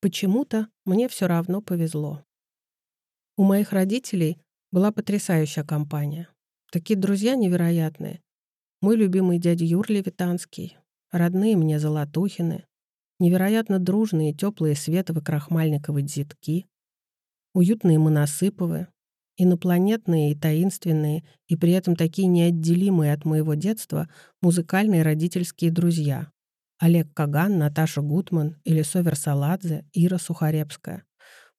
Почему-то мне все равно повезло. У моих родителей была потрясающая компания. Такие друзья невероятные. Мой любимый дядя Юр Левитанский, родные мне Золотухины, невероятно дружные, теплые Световы Крахмальниковы дзитки, уютные Моносыповы, инопланетные и таинственные, и при этом такие неотделимые от моего детства музыкальные родительские друзья. Олег Каган, Наташа Гутман, Элисо Версаладзе, Ира Сухаревская.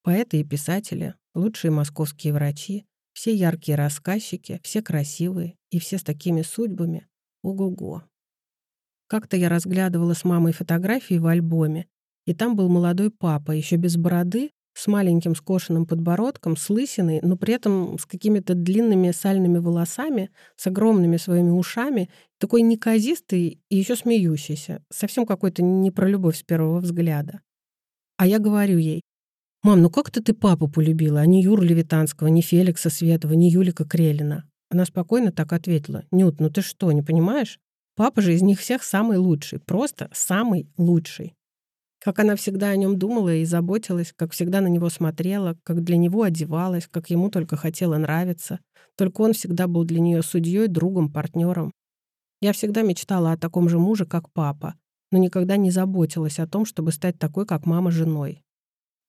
Поэты и писатели, лучшие московские врачи, все яркие рассказчики, все красивые и все с такими судьбами. Ого-го. Как-то я разглядывала с мамой фотографии в альбоме, и там был молодой папа, еще без бороды, с маленьким скошенным подбородком, с лысиной, но при этом с какими-то длинными сальными волосами, с огромными своими ушами, такой неказистый и еще смеющийся, совсем какой-то не про любовь с первого взгляда. А я говорю ей, «Мам, ну как-то ты папу полюбила, а не Юру Левитанского, не Феликса Светова, не Юлика Крелина?» Она спокойно так ответила, «Нют, ну ты что, не понимаешь? Папа же из них всех самый лучший, просто самый лучший». Как она всегда о нем думала и заботилась, как всегда на него смотрела, как для него одевалась, как ему только хотела нравиться. Только он всегда был для нее судьей, другом, партнером. Я всегда мечтала о таком же муже, как папа, но никогда не заботилась о том, чтобы стать такой, как мама, женой.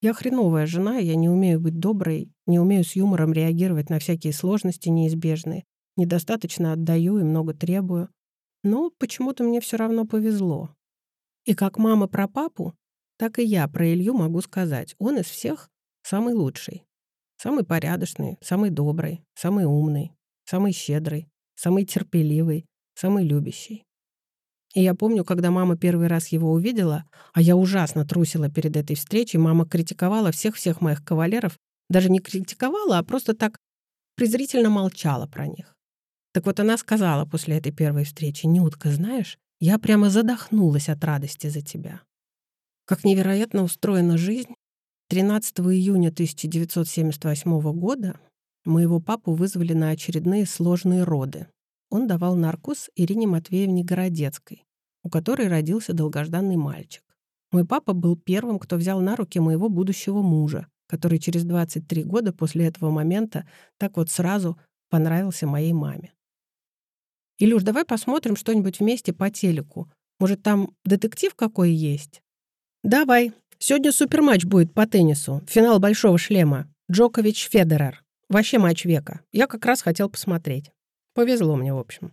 Я хреновая жена, я не умею быть доброй, не умею с юмором реагировать на всякие сложности неизбежные, недостаточно отдаю и много требую. Но почему-то мне все равно повезло. И как мама про папу, так и я про Илью могу сказать. Он из всех самый лучший. Самый порядочный, самый добрый, самый умный, самый щедрый, самый терпеливый, самый любящий. И я помню, когда мама первый раз его увидела, а я ужасно трусила перед этой встречей, мама критиковала всех-всех моих кавалеров, даже не критиковала, а просто так презрительно молчала про них. Так вот она сказала после этой первой встречи, «Нютка, знаешь, я прямо задохнулась от радости за тебя. Как невероятно устроена жизнь, 13 июня 1978 года моего папу вызвали на очередные сложные роды. Он давал наркоз Ирине Матвеевне Городецкой, у которой родился долгожданный мальчик. Мой папа был первым, кто взял на руки моего будущего мужа, который через 23 года после этого момента так вот сразу понравился моей маме. Илюш, давай посмотрим что-нибудь вместе по телеку. Может, там детектив какой есть? «Давай. Сегодня суперматч будет по теннису. Финал большого шлема. Джокович-Федерер. Вообще матч века. Я как раз хотел посмотреть. Повезло мне, в общем».